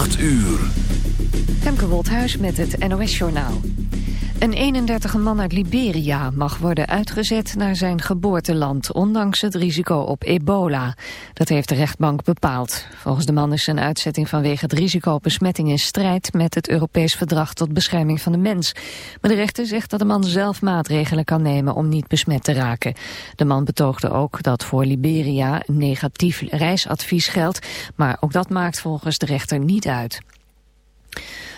8 uur. Femke Wolthuis met het NOS Journaal. Een 31 man uit Liberia mag worden uitgezet naar zijn geboorteland... ondanks het risico op ebola. Dat heeft de rechtbank bepaald. Volgens de man is zijn uitzetting vanwege het risico op besmetting... in strijd met het Europees Verdrag tot Bescherming van de Mens. Maar de rechter zegt dat de man zelf maatregelen kan nemen... om niet besmet te raken. De man betoogde ook dat voor Liberia negatief reisadvies geldt... maar ook dat maakt volgens de rechter niet uit.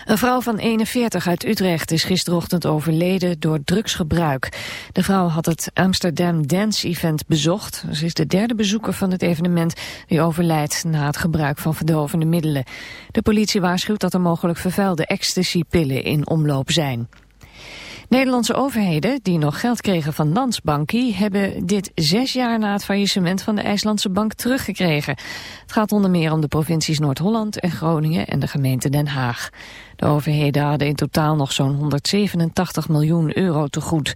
Een vrouw van 41 uit Utrecht is gisterochtend overleden door drugsgebruik. De vrouw had het Amsterdam Dance Event bezocht. Ze is de derde bezoeker van het evenement die overlijdt na het gebruik van verdovende middelen. De politie waarschuwt dat er mogelijk vervuilde ecstasypillen in omloop zijn. Nederlandse overheden, die nog geld kregen van Landsbanki, hebben dit zes jaar na het faillissement van de IJslandse bank teruggekregen. Het gaat onder meer om de provincies Noord-Holland en Groningen en de gemeente Den Haag. De overheden hadden in totaal nog zo'n 187 miljoen euro te goed.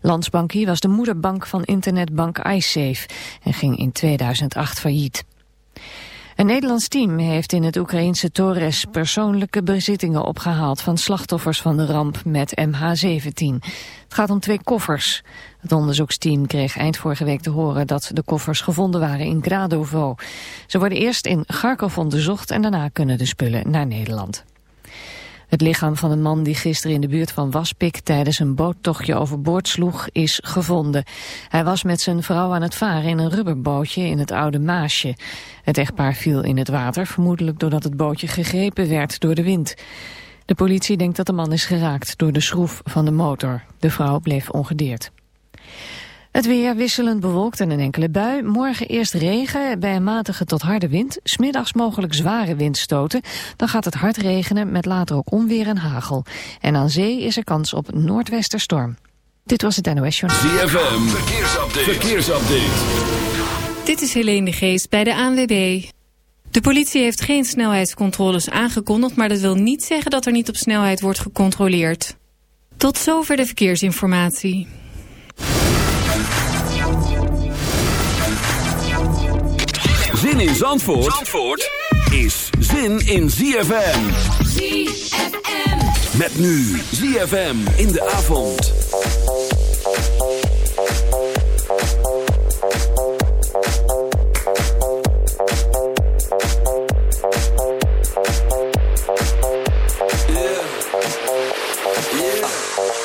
Landsbanki was de moederbank van internetbank iSafe en ging in 2008 failliet. Een Nederlands team heeft in het Oekraïnse Torres persoonlijke bezittingen opgehaald van slachtoffers van de ramp met MH17. Het gaat om twee koffers. Het onderzoeksteam kreeg eind vorige week te horen dat de koffers gevonden waren in Gradovo. Ze worden eerst in Kharkov onderzocht en daarna kunnen de spullen naar Nederland. Het lichaam van een man die gisteren in de buurt van Waspik tijdens een boottochtje overboord sloeg is gevonden. Hij was met zijn vrouw aan het varen in een rubberbootje in het Oude Maasje. Het echtpaar viel in het water, vermoedelijk doordat het bootje gegrepen werd door de wind. De politie denkt dat de man is geraakt door de schroef van de motor. De vrouw bleef ongedeerd. Het weer wisselend bewolkt en een enkele bui. Morgen eerst regen bij een matige tot harde wind. Smiddags mogelijk zware windstoten. Dan gaat het hard regenen met later ook onweer en hagel. En aan zee is er kans op noordwesterstorm. Dit was het NOS Journal. ZFM, verkeersupdate. verkeersupdate. Dit is Helene de Geest bij de ANWB. De politie heeft geen snelheidscontroles aangekondigd... maar dat wil niet zeggen dat er niet op snelheid wordt gecontroleerd. Tot zover de verkeersinformatie. Zin in Zandvoort, Zandvoort is zin in ZFM. ZFM. Met nu ZFM in de avond. Yeah. Yeah.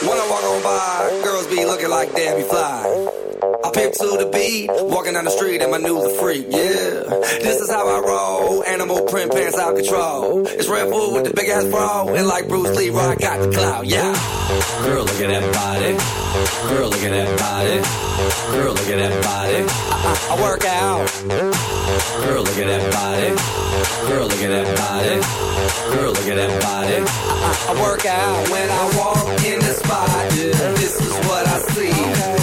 When I walk on by, girls be looking like Debbie Fly. I pimp to the beat, walking down the street and my news a freak, yeah. This is how I roll, animal print pants out control. It's Red Bull with the big ass bra, and like Bruce Lee, I got the clout, yeah. Girl, look at that body. Girl, look at that body. Girl, look at that body. I, I, I work out. Girl, look at that body. Girl, look at that body. Girl, look at that body. I, I work out when I walk in the spot. Yeah, this is what I see.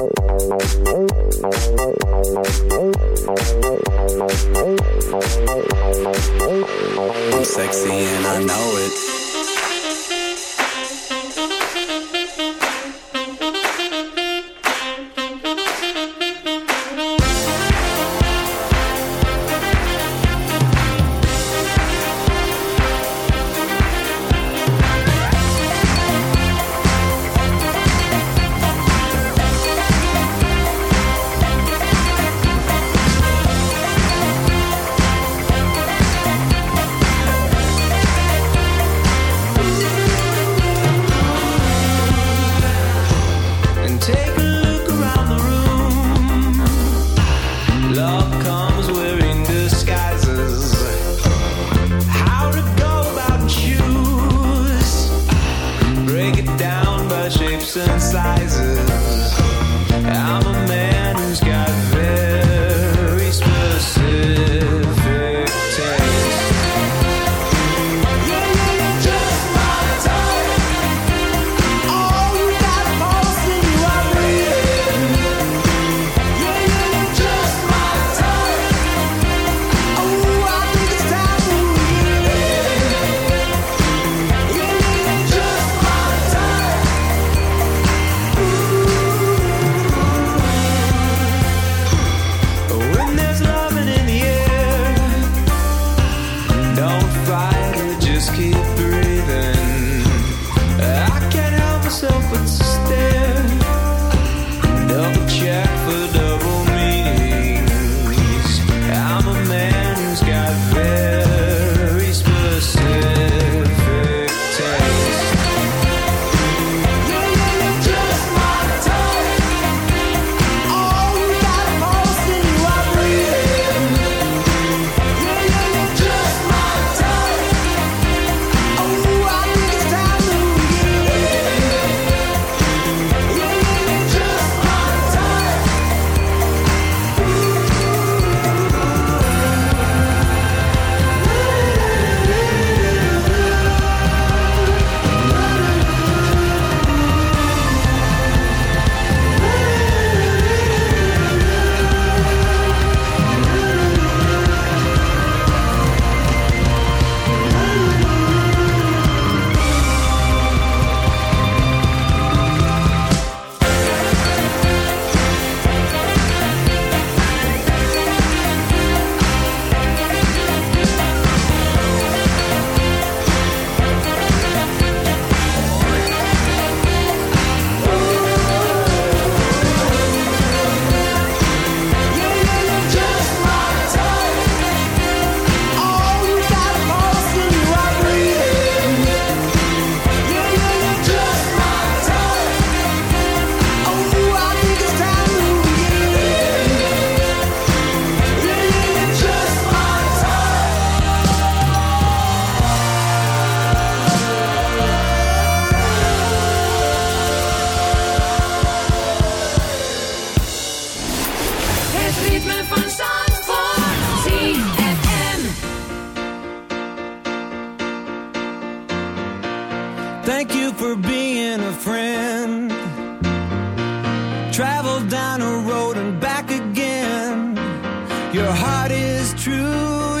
traveled down a road and back again. Your heart is true.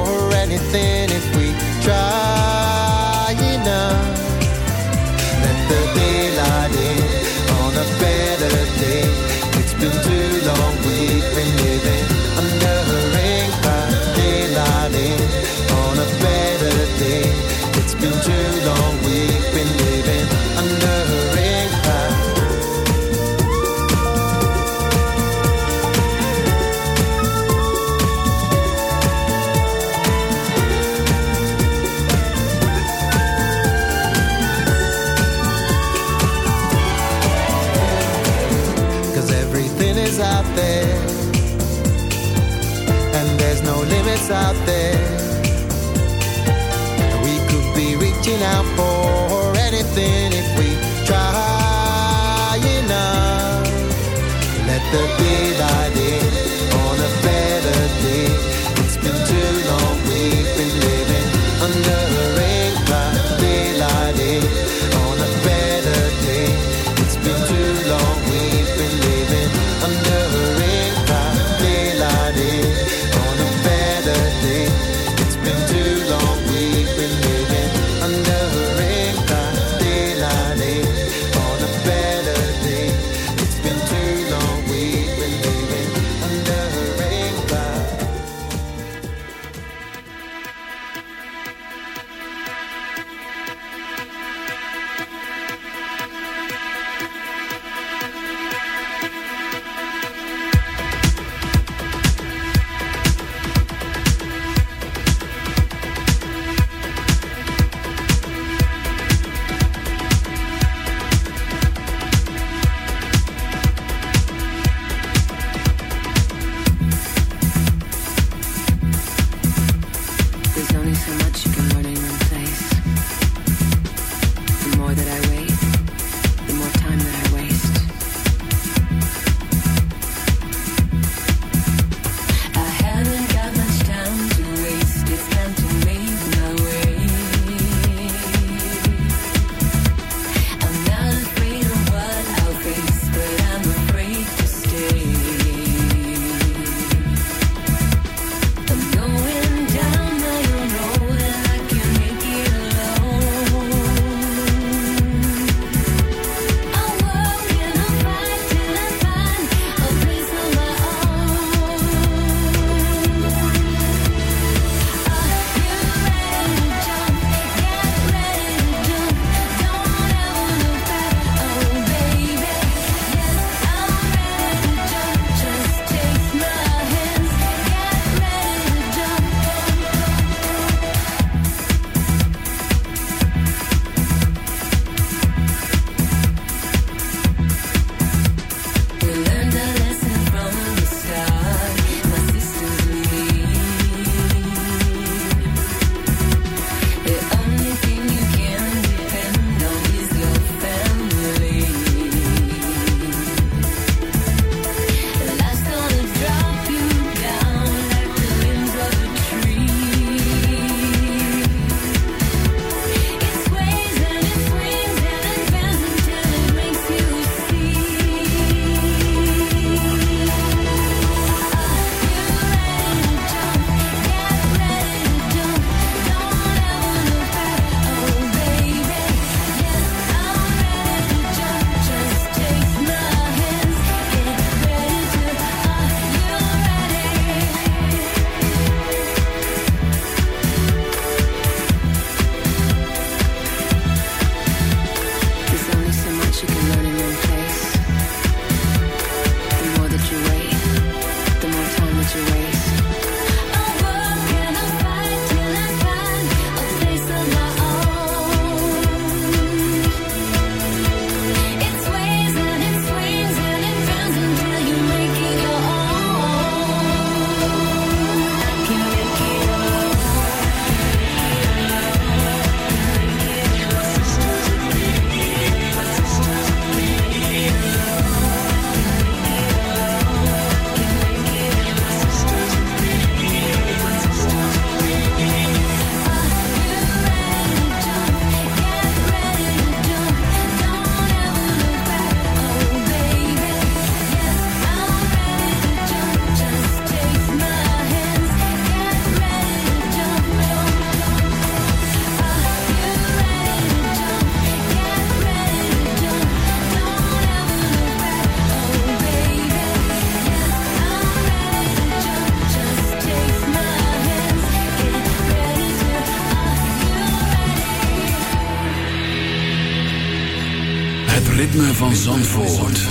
van Zandvoort.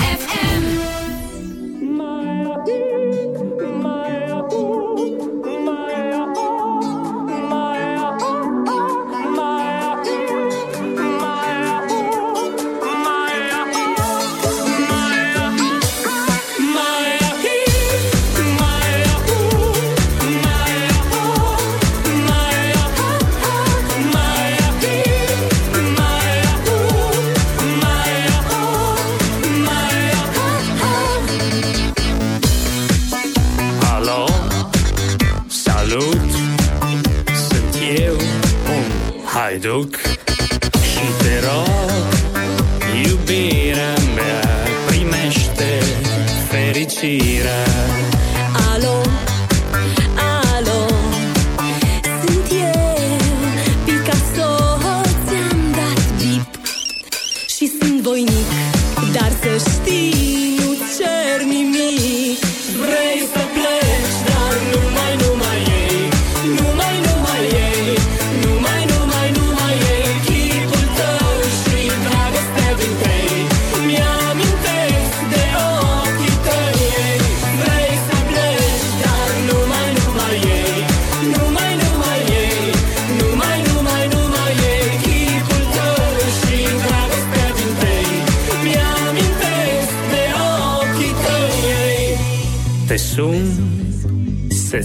Alo, salut, sunt eu un haiduc Și te rog, iubirea mea, primește fericirea.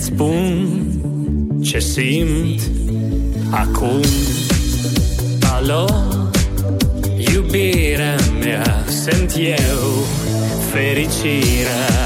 spun ce simt acum. Alo, iubirea mea, sunt eu fericirea.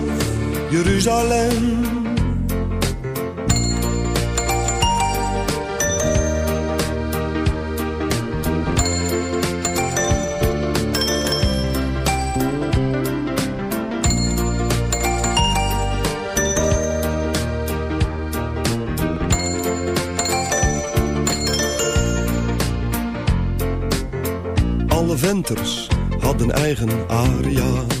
Jeruzalem. Alle venters hadden eigen aria.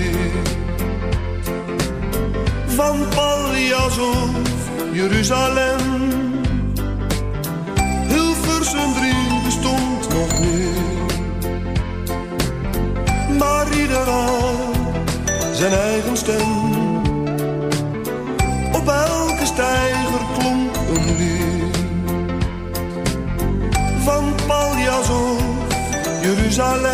Van Paljas of Jeruzalem. Hilversum 3 bestond nog niet. Maar ieder had zijn eigen stem. Op elke stijger klonk een lied. Van Paljas of Jeruzalem.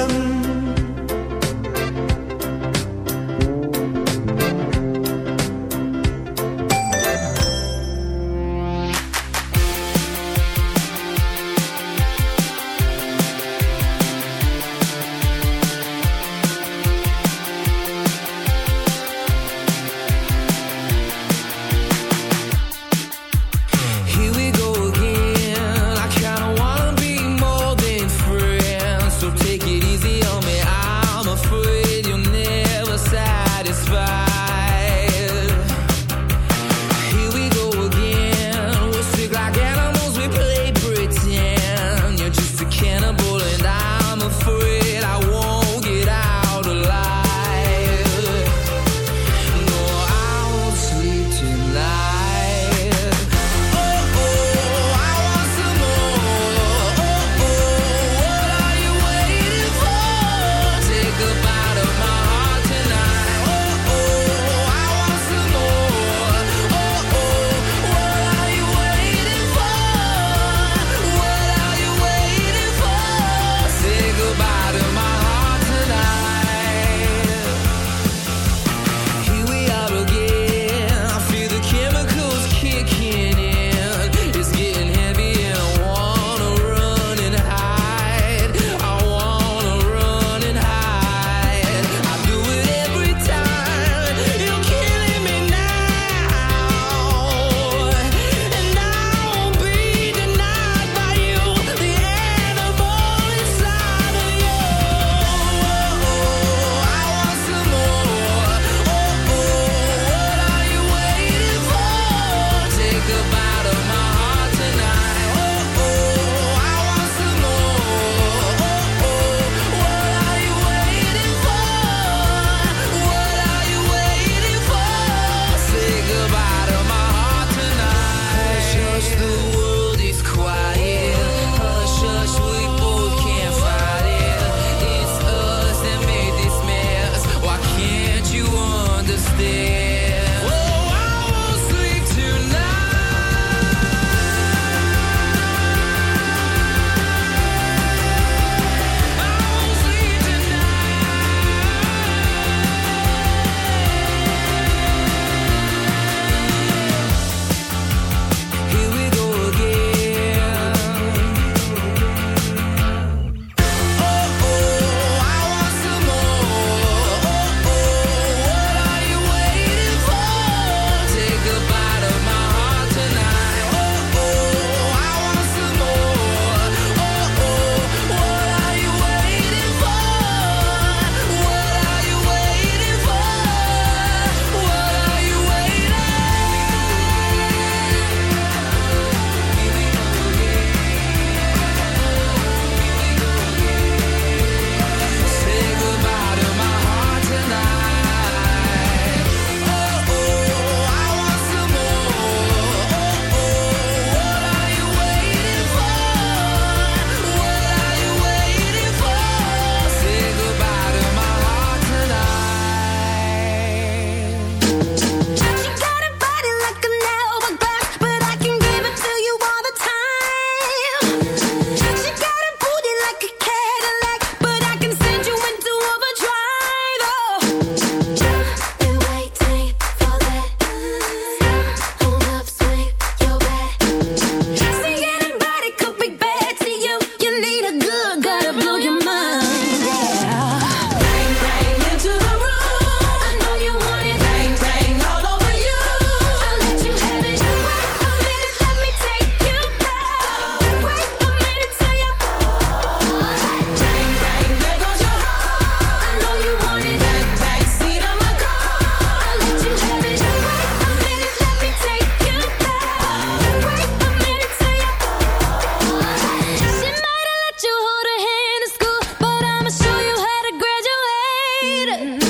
it.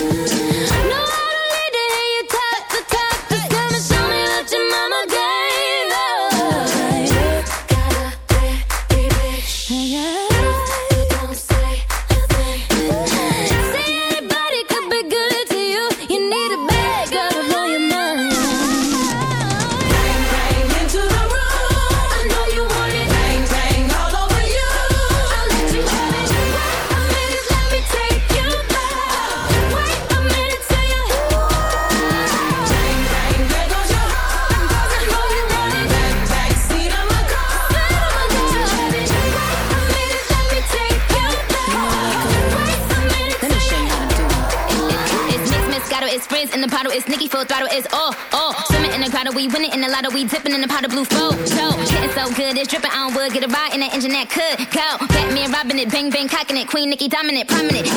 Dominant, prominent.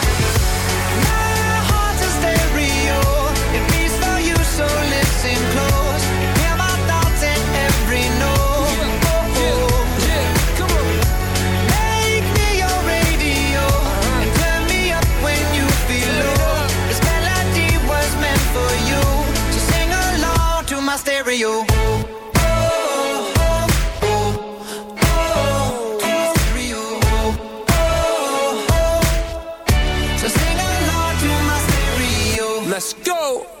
for you. Let's go!